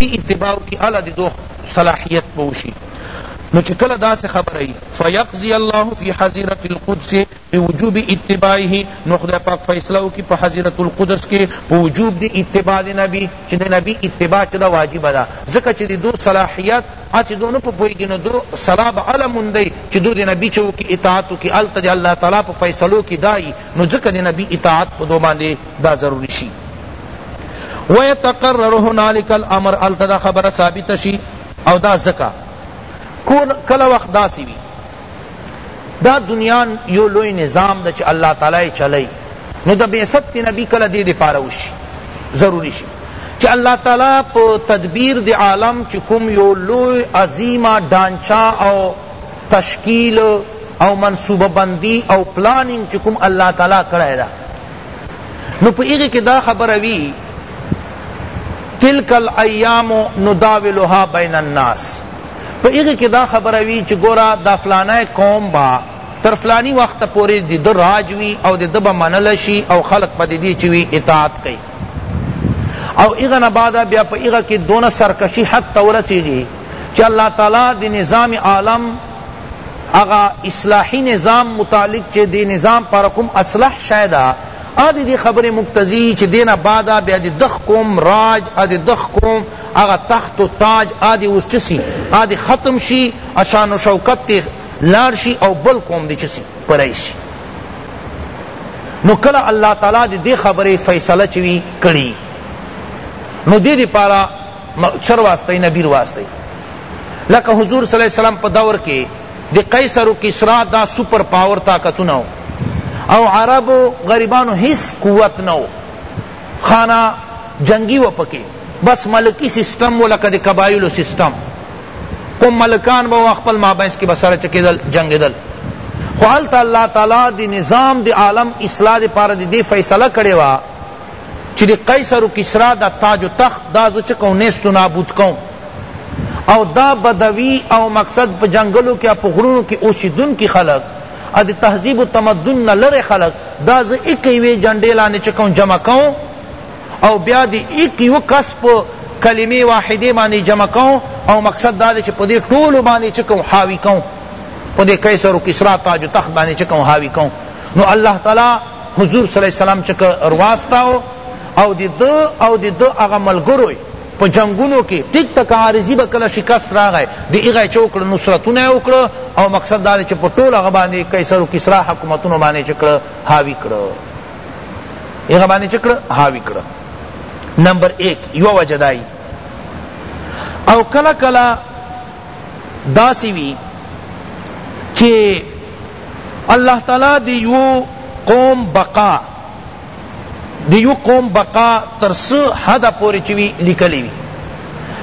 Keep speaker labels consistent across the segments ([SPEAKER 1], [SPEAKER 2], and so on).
[SPEAKER 1] دی اتباع کی اله دی دوخ صلاحیت به وشی نو چه کله داسی خبره یی فیقضی الله فی حظیرة القدس بوجوب اتباعه نو خدای پاک فیصله وکی په حظیرة القدس کی په وجوب دی اتباع دی نبی چه دی نبی اتباع چه ده واجب ده ځکه چه دی دو صلاحیت هسی دو نه په پوهیږی نو دو صلاح به اله موندی چه دو دی نبی چه وکی اطاعت وکی هلته دی الله تعالی په فیصلو کی دایی نو ځکه د نبی اطاعت په دوئ باندې دا ضروری شی ویتقرر هنالک الامر هلته دا خبره ثابته شی او دا ځکه کله وخت داسی وی دا دنیا یو لوی نظام دا چه اللہ تعالی چلی نو دا بعثت نبی کلا دے دے پارا وشی ضروری شی چه اللہ تعالی پا تدبیر دی عالم چه کم یو لوی عظیم ڈانچا او تشکیل او منصوبه بندی او پلاننګ چی کوم الله تعالی کړی ده نو په هغه کی دا خبره وی تلک الایام نداولها بین الناس په هغه کی دا خبره وی چی ګورا دا فلانه قوم با تر فلانی وخت پوری دی در راج وی او دی دبا منل شی او خلق پا دی دی چوی اطاعت کئی او اغا نبادا بیا پا اغا کی دون سرکشی حد تورسی گی چی الله تعالی دی نظام عالم هغه اصلاحی نظام متعلق چی دی نظام پاره کوم اصلح شوی ده هغه دی دی خبری مقتضی یی چی دی نه بعد بیا دی دخ قوم راج او دی دخ قوم هغه تخت و تاج هغه دی اوس چه سی هغه دی ختم شی او شان و شوکت تی لاړ شی او بل قوم دی چه سی پری شی نو کله الله تعالی دی دی خبری فیصله چوی کړی نو دی دی پاره چر واسطی نه بیر واسطی لکه حضور صلی الله علیه وسلم په دور کې د قیصر و کسرا دا سپر پاور طاقتونه او عرب و غریبانو هیڅ قوت نه خانه جنگی و پکې بس ملکی سیستم و لکه د قبایلو سیستم کوم ملکان به خپل مابینس کې بسره چکیدل جنگیدل خو هلته الله تعالی د نظام د عالم اصلاح لپاره د دې فیصله کړې وه چی دی قیصر و کسری دا تاج و تخت دا زه چه کؤں نیست و نابود کؤں او دا بدوی او مقصد په جنګلو کی او په غرونو کی اوسیدونکی خلق او د تهذیب و تمدن نه لری خلق دا زه ایک یوی جنډی لاندی چه کؤں جمع کؤں او بیا دی ایک یو کس په کلمه واحده باندی جمع کؤں او مقصد دا دی چه په دی ټولو باندی چه کؤں حاوی کؤں په دی قیصر و کسری تاج و تخت باندی چه کؤں حاوی کؤں نو الله تعالی حضور صلی الله علیه وسلم چه که رواستاو او د ده او د ده هغه ملګرو یې په جنګونو کښې ټیک ته که عارضی به کله شکست راغی د هغه یې چه وکړه نصرتونه یې وکړه او مقصد دا دی چه په ټول هغه باندې قیصر و کسری حکومتونو باندې چه کړه حاوی کړه هغه باندې چه کړه حاوی کړه نمبر ایک یو وجه دائی او کلا کلا داسی وی چه الله تعالی دی یو قوم بقا دی یو قوم بقا تر سه حد پوری چوی لکلی وی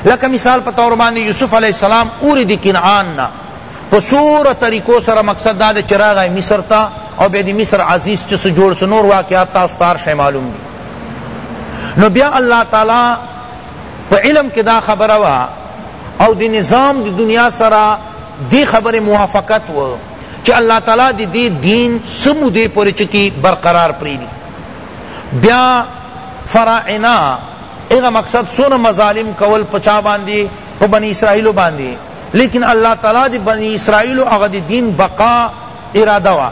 [SPEAKER 1] لکه مثال په تور باندې یوسف علیہ السلام اور دی کنعان نا په سور طریقو سره مقصد دا چې راغی مصر ته او به دی مصر عزیز چې سو جوړ سو نور واقعات تاسو تار شی معلوم دی نو بیا الله تعالی په علم کې دا خبره وه او د نظام د دنیا سره دې خبرې موافقت و چې الله تعالی دې دې دین څه مودې پورې چکی برقرار پریږدي بیا فرائنا اغه مقصد سونه مظالم کول پچا باندې په بنی اسرائیل باندې لیکن الله تعالی د بنی اسرائیلو هغه د دین بقا اراده وه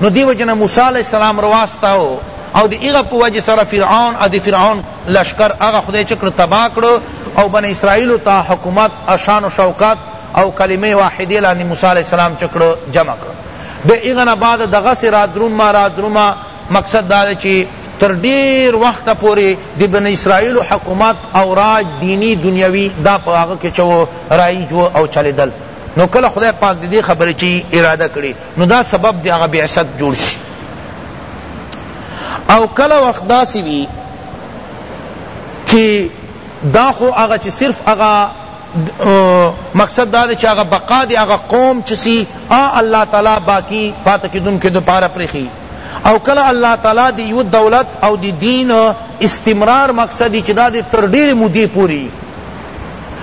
[SPEAKER 1] نو دی وجه نه موسی علیه السلام رواستاو او د هغه په وجه سره فرعون او د فرعون لشکر هغه خدای چکر تبا کړو او بنی اسرائیلو ته حکومت اشان و شوکت او کلمه واحده لاندې موسی علیه السلام چکر جمع کړو بے اغنا بعد دغس را دروما را دروما مقصد دا دی چی تر ډیر وخته پوری د بنی اسراییلو حکومت او راج دینی دنیوی دا په هغه کی چه وو رایج وو او چلیدل نو کله خدای پاک ددی خبری چی اراده کړی نو دا سبب د هغه بعثت جوړ شی او کله وخت داسی وی چی دا خو هغه چی صرف هغه مقصد دا چی هغه بقا د هغه قوم چسی آ الله تعالی باقی پاته کیدونکو دپاره پریښی او کله الله تعالی د یوه دولت او د دین استمرار مقصد وي چې دا دې تر ډېرې مودې پورې وي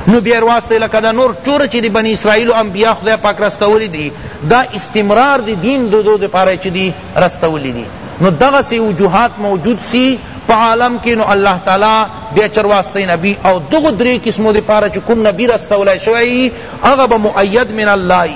[SPEAKER 1] نو بیا واسطه لکه دا نور ټول چې د بنی اسرائیل انبیا خدای پاک رستولی دي دا استمرار د دین دو دو لپاره چې دي رستولی دي نو دغه سی وجوهات موجود سی په عالم کې نو الله تعالی بیا چر واسطه نبی او دغه درې قسمو لپاره چې کوم نبی رستولی شوی هغه به مؤید من الله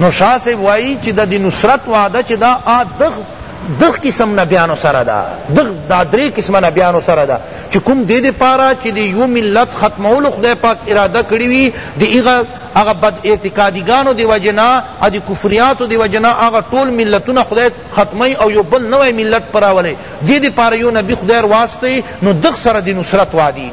[SPEAKER 1] نو شاه صاحب وایی چی د دی نصرت وعده چی دا آ دغ دغ قسم نبیانو سره دا دغ دا درې قسم نبیانو سره دا چې کوم دې دې پارا چې دې یو ملت ختمولو خدای پاک اراده کړی وي دې هغه هغه بد اعتقادیګانو دی وجنا ا دې کفریاتو دی وجنا هغه ټول ملتونه خدای ختمي او یو بل نوې ملت پراولې دې دې پارا یو نبی خدای واسطه نو دغ سره دې نصرت وادي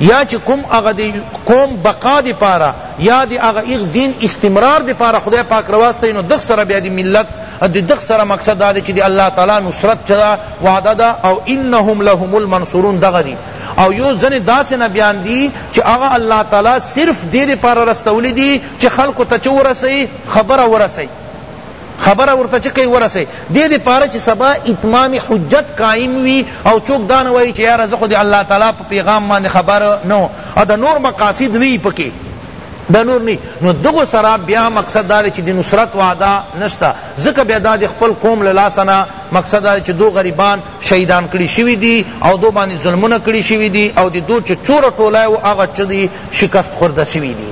[SPEAKER 1] یا چی کوم هغه دی قوم بقا دی پاره یا دی هغه ایغ دین استمرار دی پاره خدای پاک راوستی نو دغ سره بیا دی ملت دی دغ سره مقصد دا دی چی دی الله تعالی نصرت چدا وعده دا او انهم لهم المنصورون دغه دی او یو زن داس نه بیان دی چی هغه الله تعالی صرف دی دی پاره رستولی دی چی خلق ته چو ورسی خبر ورسی خبره ورته چه کئی ورسه دې دې پاره چه سبا اتمام حجت قائم وی او چوک دا نه وای چه یاره زه خو د الله تعالی په پیغام باندې خبر نه وم او د نور مقاصد نه پکې دا نور نی نو دغه سرا بیا مقصد دا چې د نصرت وعده نشتا ځکه بیا دا د خپل قوم له لاسه نه مقصد دا چې دو غریبان شهیدان کړي شوی دي او دو باندې ظلمونه کړي شوی دي او د دو چې چور ټولای او هغه چې شکست خورده شوی دي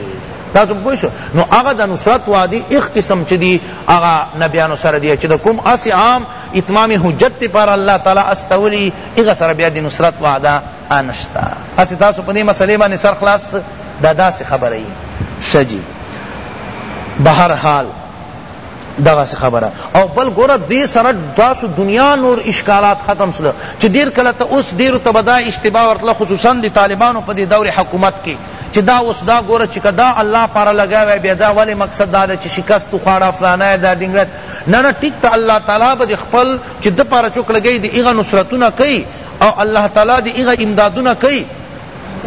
[SPEAKER 1] تاسو پوه شو نو هغه د نصرت وعده اخ قسم چې دی هغه نبیانو سره دی چې د کوم اس عام اتمام حجت ته پر الله تعالی استولی هغه سره بیا د نصرت وعده انشتا اس تاسو په دې مسلې باندې سر خلاص دا داسې خبره ای شجی بهر حال دغه خبره او بل ګوره دې سره تاسو دنیا نور اشکالات ختم سره چې ډیر کله ته اوس ډیر تبدا اشتباه ورتله خصوصا د طالبانو په دې دور حکومت کې چی دا اوس دا ګوره چی که دا الله پاره لګا وای بیا دا ولی مقصد دا دی چی شکست وخواړه فلانی دا ډینګړی نه نه ټیک ته الله تعالی به دی خپل چی ده پاره چوک لګی دی هغه نصرتونه کئی او الله تعالی دی هغه امدادونه کئی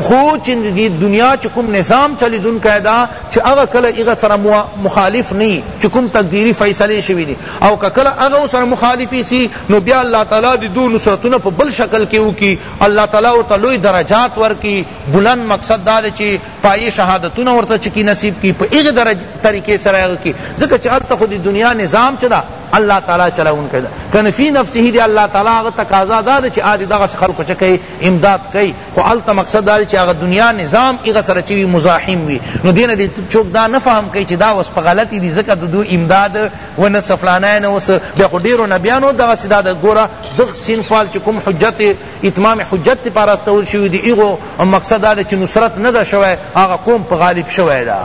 [SPEAKER 1] خو چی دی دنیا چی کوم نظام چلیدونکی ده چی هغه کله هغه سره مخالف نی چی کوم تقدیری فیصلی شوی دی او که کله هغه سره مخالفی سی نو بیا الله تعالی دی دو نصرتونه په بل شکل کی وکی الله تعالی ورته لوی درجات ورکی بلند مقصد دا دی چی پای شهادتونه ورته چکی نصیب کی په ایغه درجه طریقې سره هغه کی ځکه چې الته خو د دنیا نظام چدا الله تعالی چلاون کړه کنه فی نفسه دی الله تعالی هغه تقاضا دا دی چې عادی دغه خلکو چکی امداد کوي خو الته مقصد دا دی چې هغه دنیا نظام ایغه سره چی مزاحم وي نو دین دی چوک دا نه فهم کوي چې دا وس په غلطی دی ځکه دو امداد و نه سفلانه نه وس بیا خو ډیرو نبیانو دغه سدا د ګوره دغ سینفال چې کوم حجت اتمام حجت لپاره استول شوی دی هغو مقصد دا دی چې نصرت نه ده شوی هغه قوم په غالب شوی ده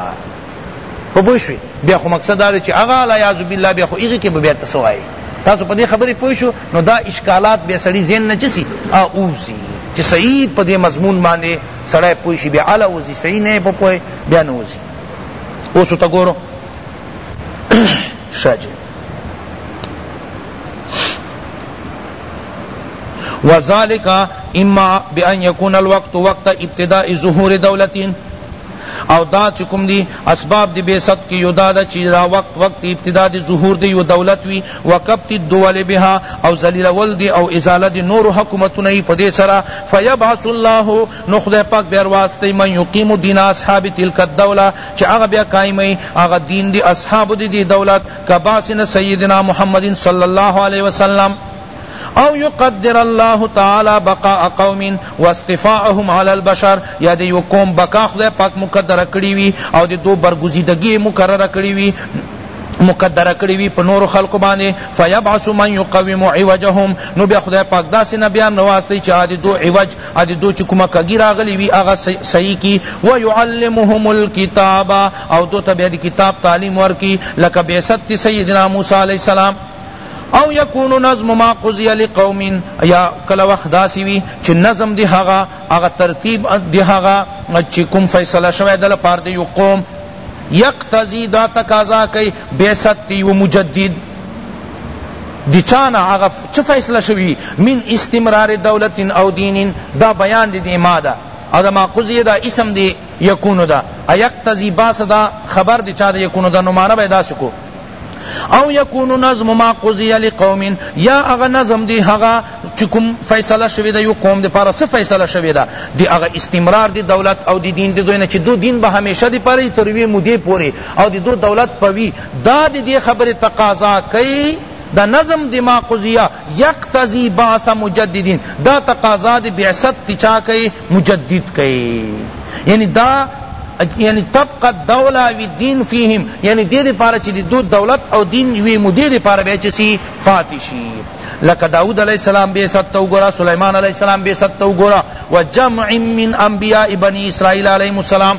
[SPEAKER 1] په پوه شوې بیا خو مقصد دا دی چې هغه العیاذ بالله بیا خو هغې کې به بیا ته څه وایې تاسو په دې خبرې پوه شو نو دا اشکالات بیا سړي ذهن نه چسی اوزي چې صحیح په دې مضمون باندې سړی پوه شي بیا اله وځي صحیح نه په پوه بیا نه وځي اوس ته ګورو شاجه وذالک اما بان یکون الوقت وقت ابتداء ظهور دولتین او دا چکم دی اسباب دی بیست کی یو دا دا چی دا وقت وقت ابتدا دی ظهور دی یو دولت وی وکبت الدول بها او زلیل ول دی او ازاله دی نور حکومتونه ای پدی سرا فیبعث الله نخد پاک بیرواستی من یقیم دین اصحاب تلک الدوله چه هغه بیا قائم ئی هغه دین دی اصحابو دی دی دولت کباسن سیدنا محمد صلی الله علیه وسلم او یقدر الله تعالی بقاء قوم واصطفاءهم علی البشر یا دی یو قوم بقا خدای پاک مقدر کړی وی او دی دو برگزیدگی مقرر کړی وی مقدر کړی وی په نور خلق باندې فیبعث من یقوم عوجهم نو بیا خدای پاک داسې نه بیا نواستی چې عادی دو عوج ادی دو چې کومه کږي راغلی وي هغه صحیح کی ويعلمهم الكتاب او دو ته بیا د کتاب تعلیم ورکی لکه بعثت سیدنا موسی علیه السلام او یکون نظم ما قضی لقوم یا کله وخت داسی وی چې نظم دی هغه هغه ترتیب دی هغه چې کوم فیصله شوه د لپاره دی یو قوم یقتضی دا تقاضا کوي بعثت یو مجدد دی چانا هغه چه فیصله شوی من استمرار دولت او دین دا بیان دی دی ما دا او دا ما قضی دا اسم دی یکونو دا ایقتزی باس دا خبر دی چا دا یکونو دا نمانا بیدا سکو او یکون نظم ما قضی لقوم یا اغا نظم دی هغا چکم فیصله شوی دا یو قوم دی پارا سه فیصله شوی دا دی اغا استمرار دی دولت او دی دین دی دوینا چی دو دین با ہمیشہ دی پاری تروی مدی پوری او دی دو دولت پوی دا د دې خبرې تقاضا کوي د نظم دماغ قضیه یقتضی بعث مجددین دا تقاضا د بعثت چا کوي مجدد کوي یعنی دا یعنی تبقى الدوله والدين فيهم یعنی دې لپاره چې دو دولت او دین وی مودې لپاره به چې سی پاتې شي لکه داود علیہ السلام بے ست تو گورا سلیمان علیہ السلام بے ست تو گورا و جمع من انبیاء بنی اسرائیل علیہ السلام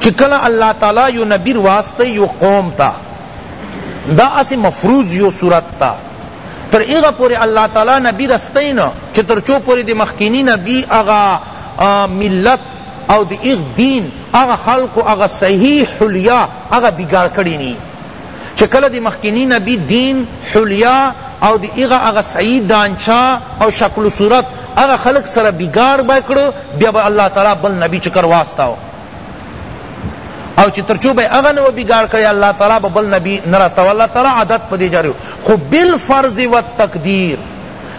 [SPEAKER 1] چی کله الله تعالی یو نبی رواستي یو قوم ته دا اسی مفروض یو صورت تا تر ایغا پوری اللہ تعالی نبی رستین چه تر چو پوری دی مخکینی نبی اغا ملت او دی ایغ دین اغا خلق اغا صحیح حلیہ اغا بگاڑ کری نی چه کله دی مخکنی نبی دین حلیه او دی هغه هغه صحیح ډانچه او شکل و صورت هغه خلق سره بیګار به کړو بیا به الله تعالی بل نبی چه کر واستاو او چه ترچو به هغه نو بیګار کړی الله تعالی به بل نبی نراستاو الله تعالی عادت پدی جاریو خو بالفرض والتقدیر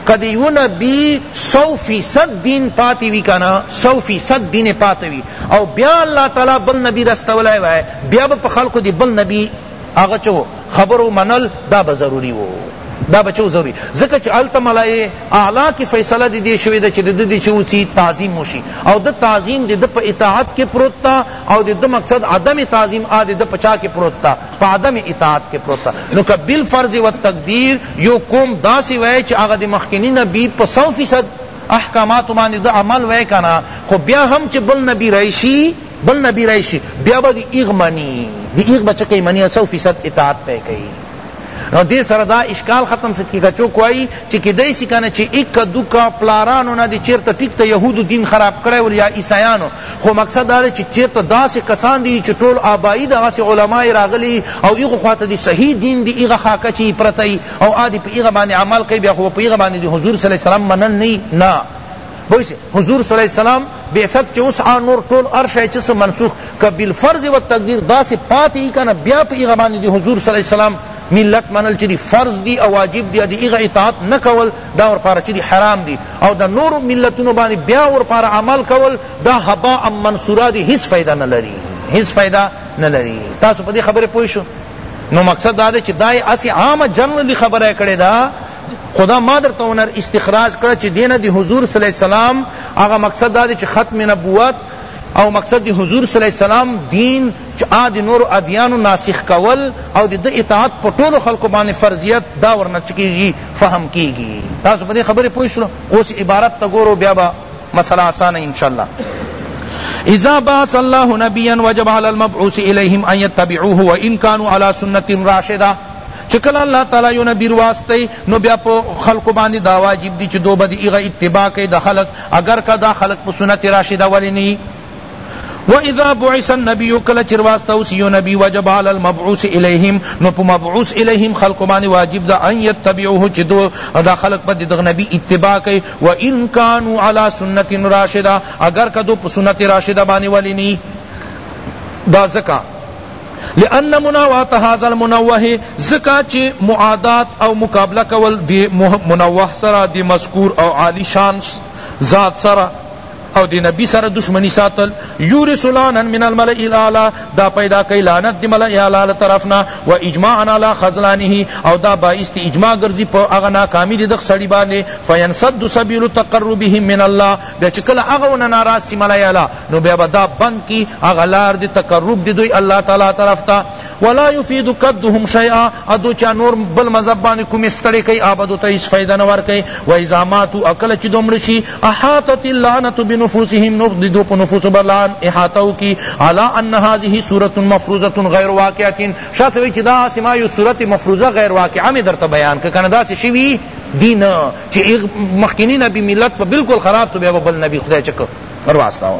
[SPEAKER 1] که د یو نبی سو فیصد دین پاتی وی کنا سو فیصد دین پاتی وی او بیا الله تعالی بل نبی رستولای وای بیا به په خلقو دی بل نبی هغه چو خبرو منل دا به ضروری وو دا بچو ضروری زکه چ الت ملائے اعلی کی فیصلہ دی دی شوی دا چ د دی چو چی تعظیم وشی او د تعظیم دی د په اطاعت کی پروت تا او د مقصد عدم تعظیم ا د پچا کی پروت تا په عدم اطاعت کې پروت ده نو که بالفرض والتقدیر یو قوم داسې وای چې هغه د مخکني نبي په سو فیصد احکاماتو باندې د عمل وای کنه خو بیا هم چې بل نبی راشي بل نبی راشي بیا به د ایغ منی د ایغ به چکه منی سو فیصد اطاعت پې کوي نو دې سره دا اشکال ختم ست کی کچو کوي چې کدی سی کنه چې یک دوکا پلارانو نه دي چیرته ټیک ته يهودو دین خراب کړي ول یا عیسایانو خو مقصد دا دی چی چیرته داسی کسان دی چی ټول آبائی دغسی علماء راغلی او ایغو خواته دی صحیح دین دی ایغه خاکه چی پرته ئی او آ دی په ایغه باندی عمل کئی بیا خو به په ایغه باندی دی حضور صلی اللہ علیہ وسلم منل نه ئی نا پوه شی حضور صلی اللہ علیہ وسلم بعثت چی اوس آ نور ټول هر شی چی څه منسوخ که بالفرض و تقدیر داسی پاتی ئی کنه بیا په ایغه باندی دی حضور صلی اللہ علیہ وسلم ملت منل چی دی فرض دی او واجب دی دی ایغه اطاعت نه کول دا ورپاره چه دی حرام دی او دا نورو ملتونو باندې بیا ورپاره عمل کول دا هباء منصورا دی هیڅ فائدہ نه لري هیڅ فائدہ نه لري تاسو په دې خبره پوه شو نو مقصد دا دی چې دای اسی عامه جنرلی خبره کړې ده خدا ما در تونر استخراج کړ چې دینه دی حضور صلی الله علیه وسلم هغه مقصد دا دی چې ختم نبوت او مقصد دی حضور صلی الله علیه وسلم دین چې ا دی نور ادیانو ناسخ کول او د اطاعت په ټولو خلکو باندې فرضیت دا ورنه چکیږي فهم کیږی تاسو په دې خبره پوه شئ اوس عبارت ته ګورو بیا به مسئله آسانه ان شاء الله اذا باس الله نبيا وجب على المبعوث اليهم ان يتبعوه وان كانوا على سنه راشده چکل اللہ تعالی یو نبی واسطے نو بیا پا خلق باندې دا واجب دی چ دو بدی اغا اتباع کئی دا خلق اگر کا دا خلق پا سنت راشدہ ولی نہیں واذا بعث النبی کله چر واسطه وسی یو نبی وجب علی المبعوث الیہم نو په مبعوث الیہم خلق باندې واجب ده ان یتبعوه چې دو دا خلق په دغه نبی اتباع کوي و ان کانوا علی سنت راشده اگر کدو په سنت راشده باندې ولینی دا زکا لأن مناوات هذا المنوه زکا چی معادات او مقابلہ کول دی منوه سرا دی مذکور او عالی شان ذات سرا او دی نبی سره دشمنی ساتل یورث لانا من الملئ الاعلی دا پیدا کئی لعنت دی ملئ اعلی طرفنا و اجماعا علی خذلانه او دا باعث دی اجماع گرزی پا اغا ناکامی دی دغ سڑی باندے فینسد سبیل تقربهم من الله بیا چی کلا اغا اونا ناراض سی ملئ اعلی نو بیا با دا بند کی اغا لار دی تقرب دی دوی اللہ تعالی طرف تا ولا یفید کدهم شیئا او دو چا نور بل مذهب باندې کومې ستړې کوي هغه به دوته هیڅ فایده نه ورکوي و اذا ماتو او کله چې دوی مړه شي احاطت اللعنة بنفوسهم نو د دوی په نفوسو به لعن احاطه وکړي علی ان هذه صورة مفروضة غیر واقعة شاه صاحب وایي چې دا هسې ما یو صورت مفروضه غیر واقعه مې درته بیان کړه که نه داسې شوي دي نه چې مخکینی نبي ملت په بالکل خراب سو بیا به بل نبي خدای چکه ورواستاوه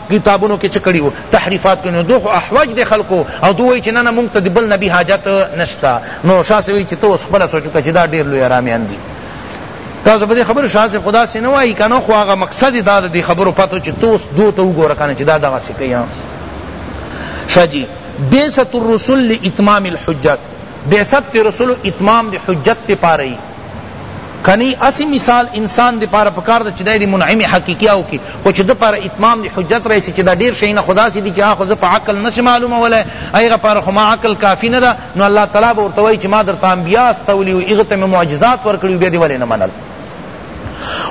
[SPEAKER 1] کتابونو کې څه کړي وو تحریفات کړي نو دوی خو احوج دي خلکو او دوی وایي چې نه نه مونږ ته د بل نبي حاجت نشته نو شاه صاحب وایي چې ته اوس خپله سوچ وکړه چې دا ډېر لوی حرامیان دي تاسو په دې خبرو شاه صاحب خدا سي نه وایي که نه خو هغه مقصد یې دا د دې خبرو پته چې ته اوس دوی ته وګوره که نه چې دا دغسې کوي شاه جي بعثت الرسل لاتمام الحجت بعثت رسول اتمام دی حجت دی پاری کنی اسی مثال انسان دی پاره پکار ده چی دای دی منعم حقیقی او کی خو چی د پاره اتمام دی حجت رئیسی چی دا ډیر شینا خدا سی دی چی اخو ز په عقل نش معلومه ولا ایغه پاره خو ما عقل کافی نه ده نو الله تعالی به ورته وای چی ما در تام بیا استولی او ایغه ته معجزات ور کړی بیا دی ولې نه منل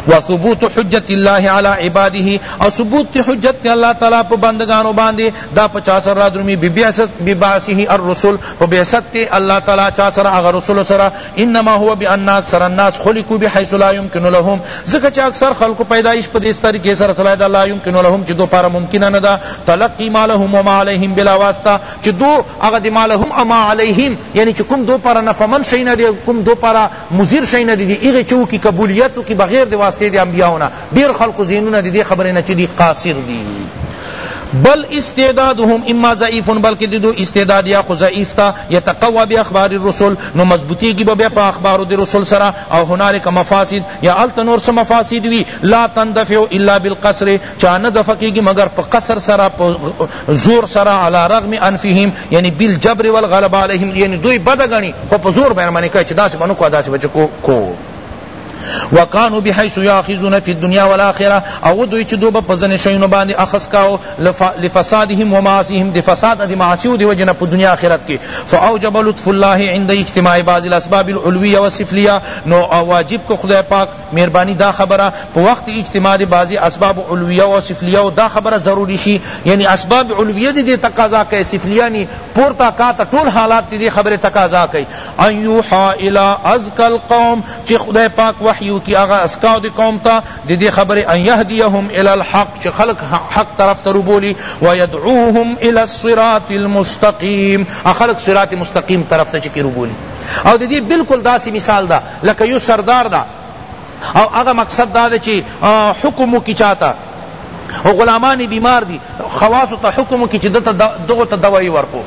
[SPEAKER 1] وثبوت حجت الله علی عباده او ثبوت حجت الله تعالی په بندگانو باندې دا 50 سره درمی بی بیاست بی باسه الرسل په بیاست الله تعالی چا سره هغه رسول سره انما هو بان اکثر الناس خلقوا بحيث لا يمكن لهم ځکه چې اکثر خلق پیدایش په دې ستر کې سره سره دا لا يمكن لهم چې دو پاره ممکن نه ده تلقي ما لهم وما عليهم بلا واسطه چې دو هغه د ما لهم اما عليهم یعنی چې کوم دو پاره نفمن شي نه دي کوم دو پاره مضر شي نه دي هغه چوکي قبولیت کی بغیر د واسطه د انبیاءونه ډیر خلق ذهنونه د دې خبرې نه چې دی قاصر دی بل استعدادهم اما ضعیف بلکہ دو استعداد یا خو ضعیف تا یتقوا باخبار الرسل نو مضبوطی کی بیا پا اخبار دی رسل سرا او هنالک مفاسد یا التنور سے مفاسد وی لا تندفع الا بالقصر چانه دفقی کی مگر پا قصر سرا پا زور سرا علی رغم انفهم یعنی بالجبر والغلب علیہم یعنی دوی بدگنی خو پا زور بیان معنی کہے چھ داس بنو کو داس بچ کو کو وکانو بحيث ياخذون في الدنيا والاخره او دوی چې دوی په ځنې شیونو باندې اخذ کاو لفسادهم ومعاصيهم د فساد د معاصیو دی وجنه په دنیا آخرت کې فاوجب لطف الله عند اجتماع بعض الاسباب العلويه والسفليه نو واجب کو خدای پاک مهربانی دا خبره په وخت اجتماع د بعض اسباب علويه او سفليه او دا خبره ضروری شي یعنی اسباب علويه دي تقاضا کوي سفليه ني پورتا کا ټول حالات دي خبره تقاضا کوي ان یوحی الی ازکی القوم چی خدای پاک وحی وکی هغه ازکا دی قوم تا دی دی خبری ان یهدیهم الی الحق چی خلق حق طرف ته روبولی و یدعوهم الی الصراط المستقیم خلق صراط مستقیم طرف ته چی روبولی او دی دی بالکل داسی مثال دا لکه یو سردار دا او هغه مقصد دا دی چی حکم وکی چاته او غلامان بیمار دی خواصو ته حکم وکی چی دته دغه ته دوائی ورکو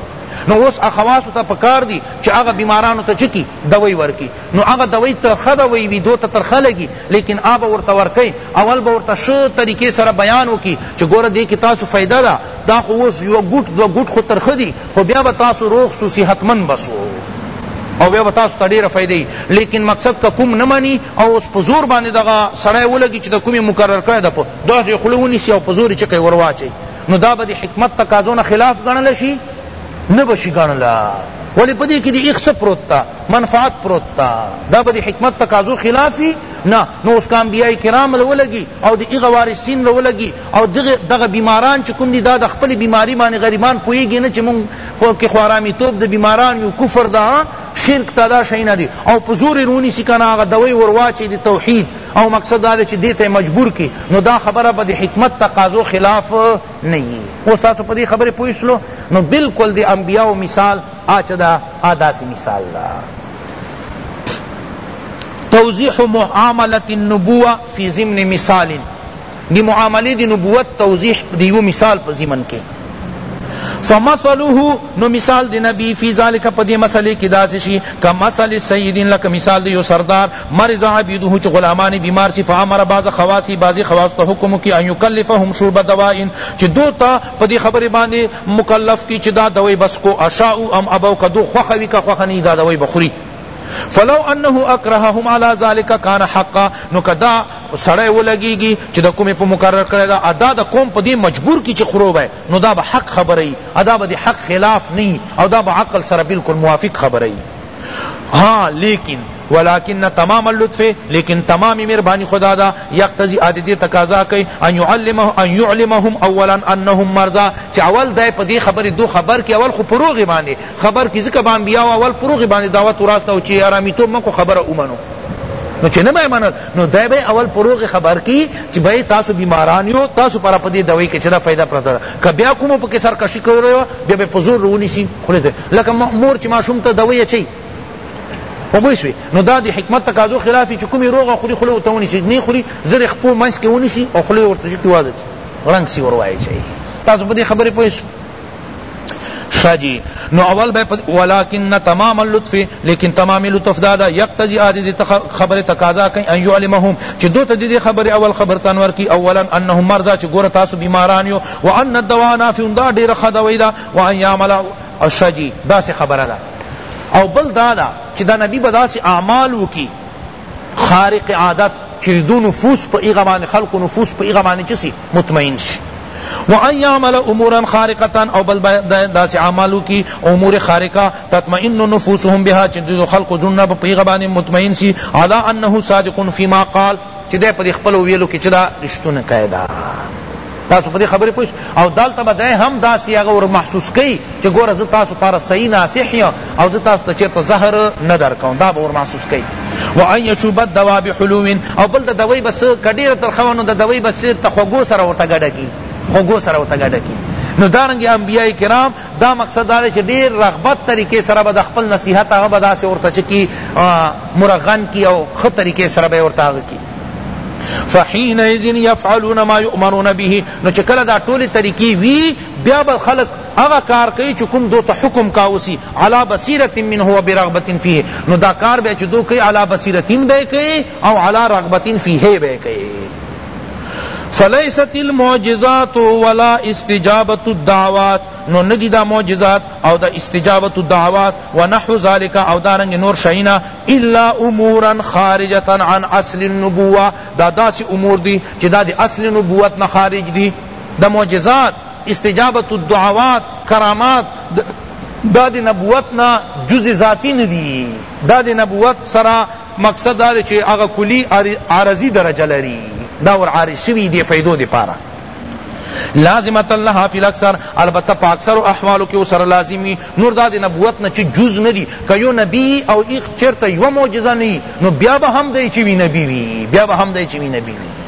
[SPEAKER 1] نو اوس خواصو ته پکار دی چی هغه بیمارانو ته چکی دوائی ورکی نو هغه دوائی ترخه دوائی وی دوته ترخه لگی لیکن آب ورته ورکی اول به ورته شه طریقه سره بیان وکی چی گوره دی کی تاسو فائدہ دا دا خو اوس یو ګوټ دوه ګوټ خو ترخه دي خو بیا به تاسو روغ سو صحتمند به سو او بیا به تاسو ته ډیره فایده وي لیکن مقصد که کوم نه مني او اوس په زور باندې دغه سړی ولګي چې د کومې مقرر کړی ده په داسې خوله ونیسي او په زور یې چکې ور واچوي نو دا به د حکمت تقاضو نه خلاف ګڼله شي نه به شي ګڼله ولی پا دی که دی اخص پروت تا منفعت پروت تا دا پا دی حکمت تقاضو خلافی نا نو اس کا انبیاء کرام لولگی او دی اغوارسین لولگی او دغه بیماران چې کوم دي دا د خپلې بیماري باندې غریبان پوهېږي نه چې موږ که خو ارامیتوب د بیماران یو کفر ده شرک ته دا شیونه دي او په زور یې ونیسي که نه هغه دوۍ ور واچوي د توحید او مقصد دا دی چې دې ته یې مجبور کړي نو دا خبره به د حکمت تقاضو خلاف نه وي اوس تاسو په دې خبرې پوه شولو نو بلکل د انبیاو مثال آ چه ده آ داسې مثال ده توضیح معاملة النبوة فی ضمن مثال د معاملې د نبوت توضیح د یوه مثال په ضمن کې فمثله نو مثال دی نبی فی ذالک په دې مسئله کې داسې شي کمثل سید لکه مثال دی یو سردار مرض عبیده چې غلامان بیمار شي فامر بعض خواصی بعضی خواص ته حکم کې ان یکلفهم شرب دواء چې دو ته په دې خبرې باندې مکلف کی چې دا دوی بس کو اشاء ام ابو کدو خوخوی کا خوخنی دا دوی بخوری فلو انه اکرههم علی ذلک کان حقا نو که دا سړی ولګیږي چې د کومې په مقرر کړی دا ادا د قوم په دې مجبور کی چې خرو به نو دا به حق خبره ای ادا به د حق خلاف نه او دا به عقل سره بالکل موافق خبره ای ہاں لیکن ولكن تمام اللطف لیکن تمام مهربانی خدا دا یقتضی عادی تقاضا کوي ان يعلمه ان يعلمهم اولا انهم مرضى چې اول دای په دې خبرې دو خبر کې اول خو پروغي باندې خبر کی ځکه به انبیاو اول پر هغه باندې دعوت وراستاو چی ارامیتوب مکو خبره ومنو نو چه نه به منل نو دی به اول پر هغه خبر کی چی بھئی تاسو بیماران یو تاسو پر په دې دوی کې چه دا فائدہ پرته ده که بیا کومو پکې سرکشی کړی وه بیا به په زور رونیسی خوله ته لکه مور چې ماشوم ته دوی اچوي وبوی شوی نو دا دی حکمت تقاضو خلاف چې کومي روغه خوري خوله ورته ونیسي نه خوري زر خپو منځ کې ونیسي او خوله ورته چې توازه رنګ سی وروایي چي تاسو په دې خبرې پوه شا جی نو اول بے ولكن تمام اللطف لیکن تمام لطف دادا یقتضی آدی دی خبر تقاضا کئی ان یعلمهم چی دو تا دی خبر اول خبر تنور کی اولا انهم مرضا چی گور تاسو بیماران یو وان الدواء نافع دا دیر خدوی دا وان یعمل شا جی دا سی خبر دا او بل دادا چی دا نبی بدا سی اعمال وکی خارق عادت چی دو نفوس پا ایغمان خلق نفوس پا ایغمان چسی مطمئن شی وان يعمل امورا خارقه او بل داس اعمالو کی امور خارقه تطمئن نفوسهم بها چ دو خلق جن په پیغه باندې مطمئن سی علی انه صادق فيما قال چ دے پر خپل ویلو کی چدا رشتونه قاعده تاسو په دې خبرې پوه او دالته به هم داسې هغه ور محسوس کوي چې ګوره زه تاسو لپاره صحیح ناصح یم او زه تاسو ته چېرته زهر نه درکوم دا به ورمحسوس کوئ وان یشوب الدوا بحلو او بل د دوی بس که ډېره ترخه وه نو د دوی بس چېرته خوږو سره ورته ګډه کړي خوږو سره ورته ګډه کړي نو دارنګ انبیاء کرام دا مقصد دا چې ډیر رغبت طریقې سره به د خپل نصیحت هغه به داسې ورته چکی مرغن کی او خه طریقې سره به ورته هغه کی فحين اذن يفعلون ما يؤمرون به نو چې کله دا ټول طریقې وی بیا به خلق هغه کار کوي چې کوم دو ته حکم کاوه سي علی بصیرة منه و برغبة فیه نو دا کار به چې دو کوي علی بصیرة به کوي او علی رغبة فیه به کوي فلیست المعجزات ولا استجابة الدعوات نو ندی دا معجزات او دا استجابة الدعوات ونحو ذلك او دارنگ نور شئینا الا امورا خارجة عن اصل النبوة دا داسی امور دی چی دا دی اصل نبوت نخارج دی دا معجزات استجابت الدعوات، کرامات، دا د نبوت نه جز ذاتی نه دی، دا د نبوت سره مقصد دا دی چی هغه کلی عارضی درجه لری، دا ور عارض شوی دی فائدو د پاره. لازمة لها فی الاکثر، البته په اکثرو احوالو کی ورسره لازم وی، نور دا د نبوت نه چی جز نه دی، که یو نبی وی او هیڅ چرته یوه معجزه نه وی نو بیا به هم دی چی وی نبی وی، بیا به هم دی چی وی نبی وی.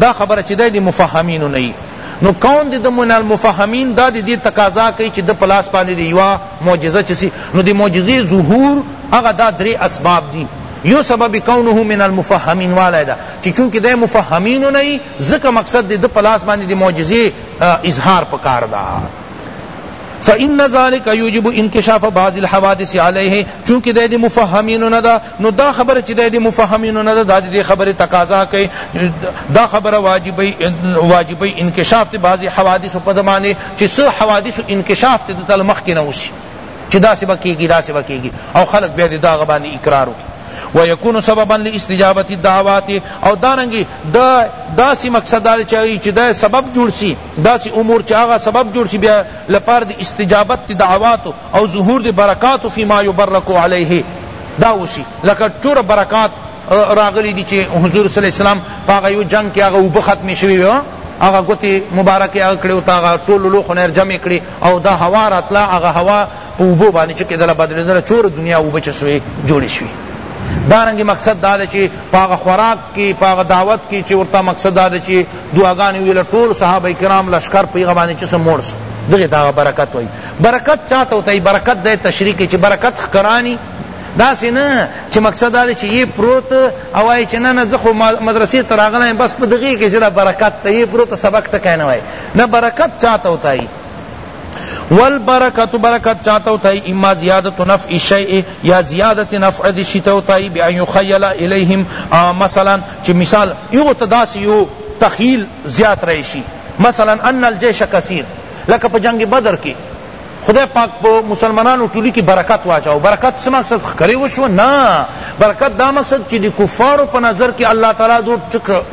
[SPEAKER 1] دا خبره چی دی دی مفهمینو نه یی نو کون دی د من المفهمین دا دی دی تقاضا کئی چی د پلاس باندې دی یوا معجزه چسی نو دی معجزه ظهور اغا دا درې اسباب دی یو سبب کونه من المفهمین والا دا چی چونکه دی مفهمینو نه یی ځکه مقصد دی د پلاس باندې دی معجزه اظهار پکار دا فإن ذلك يوجب انكشاف بعض الحوادث عليه چونکہ دے دی مفہمین نہ دا نو دا خبره چی ده دی مفهمینو نه ده دا دی خبره تقاضا کئ دا خبره واجبی واجبی انکشاف ته بعضی حوادث په زمانه چی سو حوادث انکشاف ته تل مخ کی نه وسی چی دا سبا کیگی دا سبا کیگی او خلق بیا دا غبان اقرار کی ويكون سببا لاستجابه الدعوات او دارنګي دا داسې مقصد دا چي چې دا سبب جوړ سي داسې امور چې هغه سبب جوړ سي بیا لپاره د استجابت دعوات او ظهور د برکاتو فی ما یبرک علیه دا وشی لکه ټول برکات راغلی دی چی حضور صلی الله علیه وسلم په هغه یو جنگ کی هغه اوبه ختمی شوی وی هغه گوتی مبارک هغه کړی او تا هغه ټول لوخو نه جمع کړی او دا هوا راتله هغه هوا په اوبو باندې چې کېدله بدلېدله چور دنیا اوبه چې سوې جوړې شوې دارنګ مقصد دا ده چې په هغه خوراک کې په هغه دعوت کې چې ورته مقصد دا ده چې دعاګانې ویله ټول صحابه کرام لشکر په هغه باندې چې څه موړ سو دغه دا برکت وایي برکت چاته وته ای برکت دای تشریح کی چی برکت خکرانی داسی نه چی مقصد دا چی یی پروت او وای چی نه نه زه خو مدرسې ته راغلی بس په دغه کې چې دا برکت ته یی پروت سبق ټکی نه وای نه برکت چاته وته ای والبرکت برکت چاته وته ای اما زیادت نفع شیء یا زیادت نفع دی شته وته ای بیا یخیل الیهم مثلا چې مثال یو تداسی یو تخیل زیات راشي مثلا ان الجیش کثیر لکه په جنګ بدر کی خدای پاک په مسلمانانو ټولی کی برکت واچاو برکت څه مقصد خکری وشو نه برکت دا مقصد چې د کفارو په نظر کې الله تعالی دو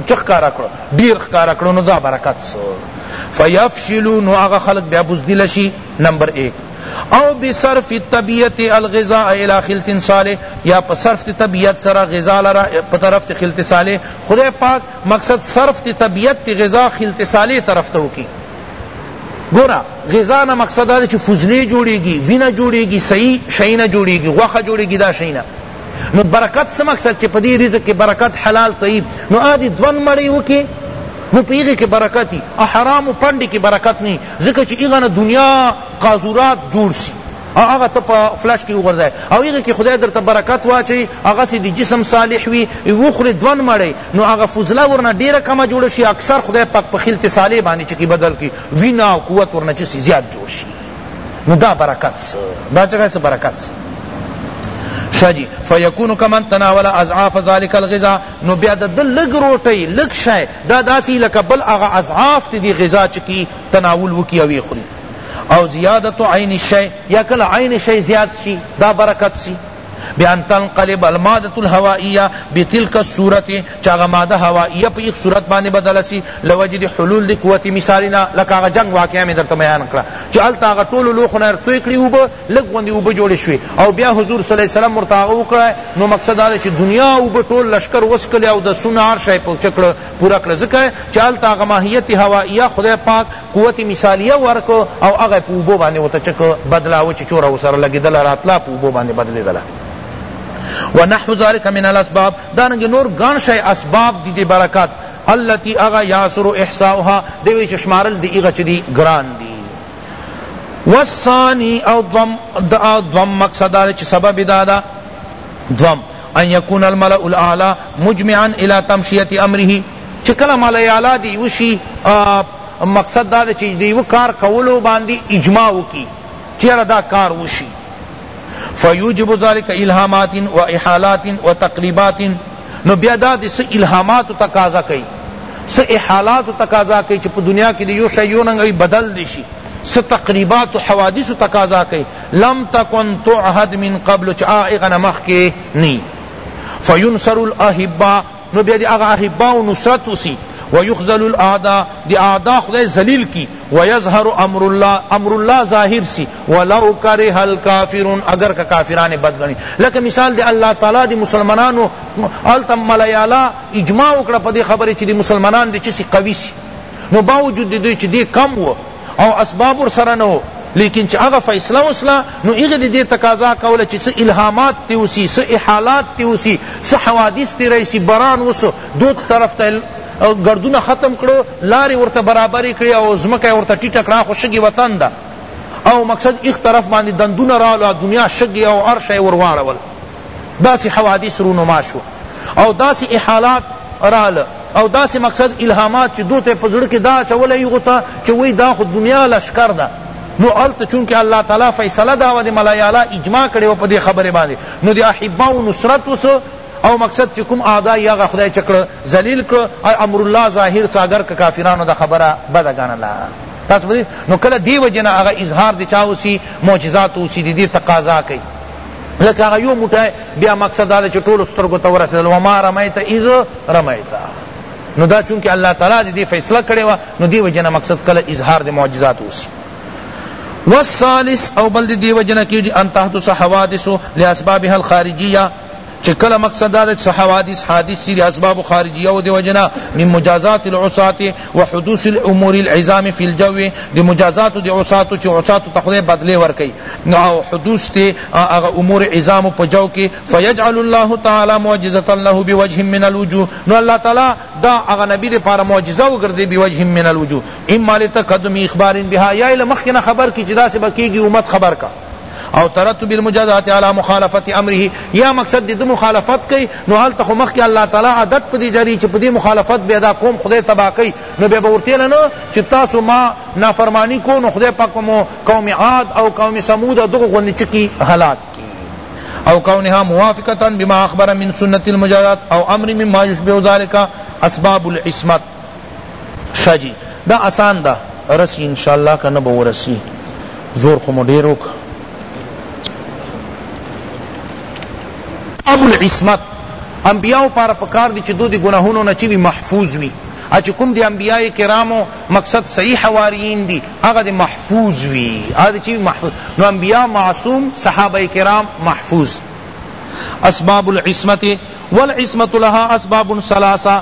[SPEAKER 1] چخ کارا کړو ډیر کارا کړو نو دا برکت سو فیفشلوا نو هغه خلق بیا بزدل شي نمبر 1 او بصرف الطبیعت الغذاء الى خلط صالح یا په صرف طبیعت سره غذا لرا په طرف خلط صالح خدای پاک مقصد صرف طبیعت غذا خلط صالح طرف ته وکي ګورا غذا نه مقصد دا چې فضلې جوړیږي وینه جوړیږي صحیح شینه جوړیږي غوخه جوړیږي دا شینه نو برکت څه مقصد چې په دې رزق کې برکت حلال طیب نو آدی دون مړی وکي نو پیغه کې برکت او حرام پنډ کې برکت نه ځکه چې ایغه نه دنیا قاذورات جوړ شي او هغه ته په فلش کې وغورځوي او هغه کې خدای درته برکت واچوي هغه سي د جسم صالح وي وخوري دون مړی نو هغه فضله ورنه ډیره کمه جوړه شي اکثر خدای پاک په خلت صالح باندې چکی بدل کی وینا او قوت ورنه چسی زیات جوړ شي نو دا برکت سه دا چغه سه برکت سه شجی فیکون کمن تناول اضعاف ذلک الغذاء نو بیا د لګ روټی لګ شای دا داسی لکه بل هغه اضعاف دی غذا چکی تناول وکي او خوري او زیادت عین الشیء یا کله عین شیء زیاد شی دا برکت شی بأن تنقلب المادة الهوائیة بتلک الصورة چه هغه ماده هوائیه په ایغ صورت باندې بدله سی لوجد حلول دی قوت مثالنا لکه هغه جنگ واقعه می درته بیان کړه چه هلته هغه ټولو لوښو نه توی کړي اوبه لږ غوندې اوبه جوړې شوې او بیا حضور صلی الله علیه وسلم ورته هغه وکړه نو مقصد دا چې دنیا اوبه ټول لشکر وسکلې او د سونه عرش یې پوره کړه ځکه چې هلته هغه ماهیت هوائیه خدای پاک قوت مثالیه ورکړ او هغه په اوبو باندې ورته چه که بدلاوه چه چوره ورسره لګیدله راتله په اوبو باندې بدلیدله ونحو ذلک من الاسباب دارنګ نور ګڼ شی اسباب دی دی برکات التي اغا یاسر احصاؤها دیوی چشمارل دی اغا چدی گران دی والثانی او دوم دا دوم مقصد دا چ سبب دا دا دوم ان یکون الملأ الاعلی مجمعا الى تمشیت امره چی کله ملای اعلی د یوه شی مقصد دا ده چی د یوه کار کولو باندی اجماع وکی چی یاره دا کار وشی فیوجب ذلک الهامات و احالات و تقریبات نو بیا دا د څه الهاماتو تقاضا کوي څه احالاتو تقاضا کوي چې په دنیا کې د یو شی یو رنګ بدل دی شي څه تقریبات او حوادثو تقاضا کوي لم تکن تعهد من قبل چې هغه نه مخکې نه فینصر الاحبه نو بیا دی هغه احباء نصرت وسی ویخذل الاعداء دی اعداء خدای ذلیل کی ویظهر امر الله امر الله ظاهر سی ولو کرہ الکافرون اگر کا کافران بد گنی لکه مثال دی الله تعالی دی مسلمانانو التم ملیالا اجماع وکړه په دی خبره چې دی مسلمانان دی چسی قوی سی نو باوجود دی دوی چې دی کم و او اسباب ورسره نه وو لیکن چې هغه فیصله وسله نو هغه د دې تقاضا کوله چې څه الهامات تی وسی څه احالات تی وسی څه حوادث تی رئیسی بران وسو دو طرف ته گردونه ختم کړو لارې ورته برابرې کړې او ځمکه ورته ټیټه کړه خو شګې وطن ده او مقصد ایک طرف باندې دندونه رااله دنیا شګې او عرش یې ورواړول داسی حوادث رونما شو او داسی احالات رال او داسی مقصد الهامات چی دو ته په زړه کې دا اچول ایغو ته چې وای دا خو دنیا لشکر ده نو الته چونکه الله تعالی فیصله دا و د ملای اعلی اجماع کړي و په دې خبره باندې نو د احبا او نصرت وس او مقصد چې کوم اعدا یغه خدای چکړه ذلیل کړ او امر الله ظاهر ساګر ک کافرانو د خبره بد غنلا تاسو نو کله دی وجنه هغه اظهار د چاوسی معجزات او سی دي تقاضا کوي لکه هغه یو موټی بیا مقصد دا چې ټولو سترګو ته ورسېدل وما رمیت اذ رمیت نو دا چونکه الله تعالی دې فیصله کړې وه نو دې وجنه مقصد کله اظهار د معجزات وسی والثالث او بل دې وجنه کیږي ان تحدث حوادث لاسبابها الخارجیه چې کله مقصد دا چې حوادث حادث دي اسباب خارجیه او دی وجنا من مجازات العصات وحدوث الامور العظام فی الجو دی مجازات دی عصاتو چی عصاتو تا خدای بدلی ورکی نو او حدوث تی اغا امور عظام پا جو کی فیجعل اللہ تعالی معجزتا له بوجه من الوجوه نو اللہ تعالی دا اغا نبی دی پارا معجزہ وگردی بوجه من الوجوه اما لتقدم اخبار بها یا الى مخکنا خبر کی چی دا سی بکیگی امت خبر کا او ترتب المجازات علی مخالفت امره یا مقصد دی مخالفت کئ نو هلته خو مخکی الله تعالی عادت پدی جاری چ پدی مخالفت بیا دا قوم خدای تبا کئ نو بیا ورته نه چ تاسو ما نافرمانی کو نو خدای پاک مو قوم عاد او قوم ثمود او دغه غن چکی هلاک کی او کونها موافقتا بما اخبر من سنت المجازات او امر مما يشبه ذلك اسباب العصمت شه جی دا اسان ده رسی انشاالله کنه به ورسی زور خو مو ډیر وک ابو العصمت انبیاء پار پکار دی چې دو دی گناهونو نه چوي محفوظ وي اچ کوم دی انبیاء کرامو مقصد صحیح حواریین دی هغه دی محفوظ وی هغه چی محفوظ نو انبیاء معصوم صحابه کرام محفوظ اسباب العصمت والعصمت لها اسباب ثلاثه